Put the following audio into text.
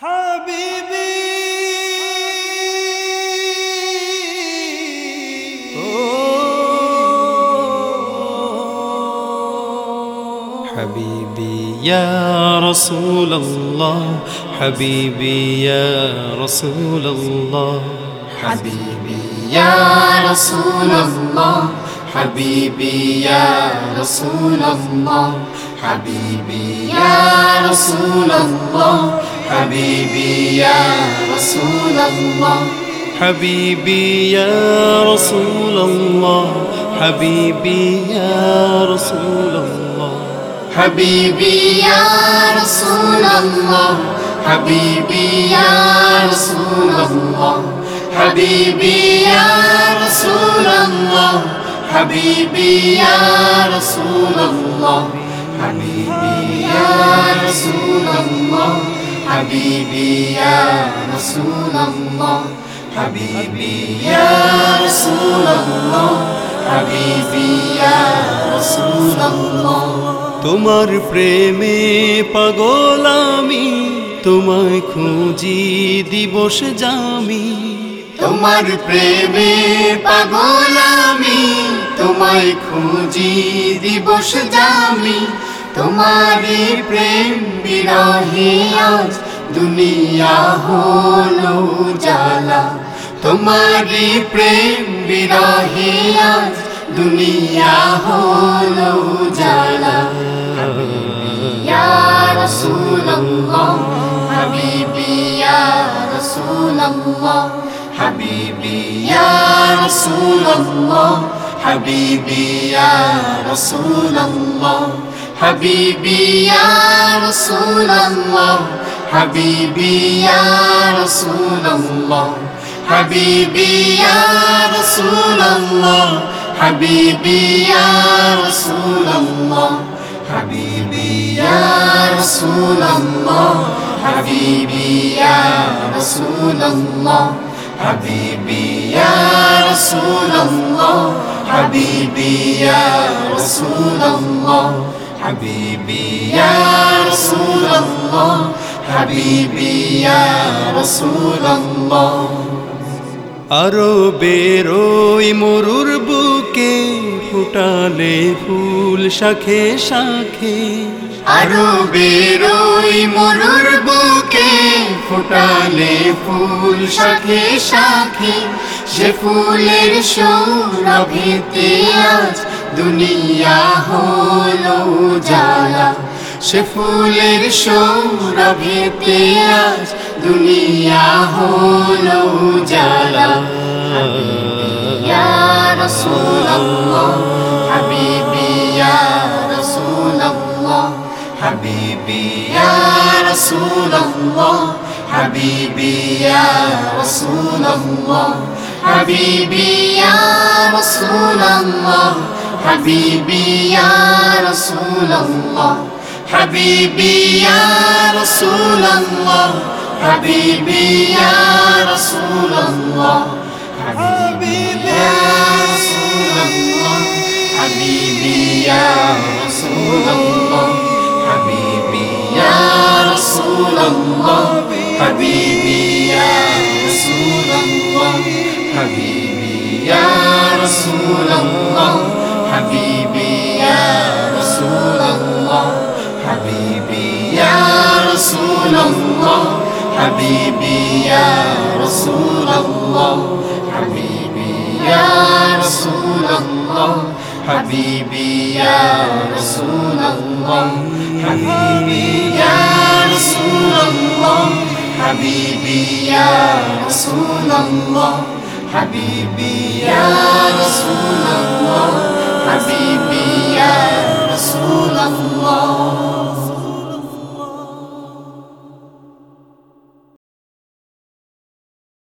حبيبي. حبيبي يا رسول الله حبيبي يا رسول الله. حبيبي يا رسول الله حبيبي يا رسول الله. حبيبي يا رسول الله حبيبي يا رسول الله. حبيبي يا رسول الله. حبيبي يا رسول الله. حبيبي يا رسول الله. حبيبي يا رسول الله. حبيبي يا رسول الله. حبيبي يا رسول الله. حبيبي يا رسول الله. حبيبي يا رسول الله حبيبي يا رسول الله حبيبي يا رسول الله তোমার প্রেমে পাগল আমি তোমায় খুঁজি দিবস জামি তোমার প্রেমে পাগল আমি তোমায় খুঁজি দিবস জামি তোমারি প্রেম বিরহে আজ দুনিয়া হলো জালা তোমারি প্রেম বিরহে আজ দুনিয়া হলো জালা রসুল্লাহ হাবিবি বিয়া হাবিবি রসুল্লাহ হাবিবি রসুল্লাহ حبیبی یا رسول اللہ حبیبی یا رسول اللہ حبیبی یا رسول اللہ حبیبی یا رسول اللہ حبیبی یا رسول اللہ حبیبی یا رسول اللہ حبیبی یا رسول اللہ حبیبی یا رسول اللہ حبيبي يا رسول الله حبيبي يا رسول الله حبيبي يا رسول الله حبيبي يا رسول الله আরো বেরোই মরুর বুকে ফুটালে ফুল শাখে শাখে আরো বেরোই মরুর বুকে ফুটালে ফুল শাখে শাখে সে ফুলের সৌরভেতে আজ দুনিয়া হলো জালা সে ফুলের সৌরভে পেয়াজ। দুনিয়া হলো জালা রসুল্লাহ হাবিবিয়া রসুল্লাহ হাবিবিয়া রসুল্লাহ হাবিবিয়া রসুল্লাহ হাবিবিয়া রসুল্লাহ حبیبی یا رسول اللہ حبیبی یا رسول اللہ حبیبی یا رسول اللہ حبیبی یا رسول اللہ حبیبی یا رسول اللہ حبیبی یا رسول اللہ حبیبی یا رسول اللہ حبیبی رسول اللہ حبیبی یا رسول اللہ حبیبی یا رسول اللہ حبیبی یا رسول اللہ حبیبی یا رسول اللہ حبیبی یا رسول اللہ حبیبی یا رسول اللہ حبیبی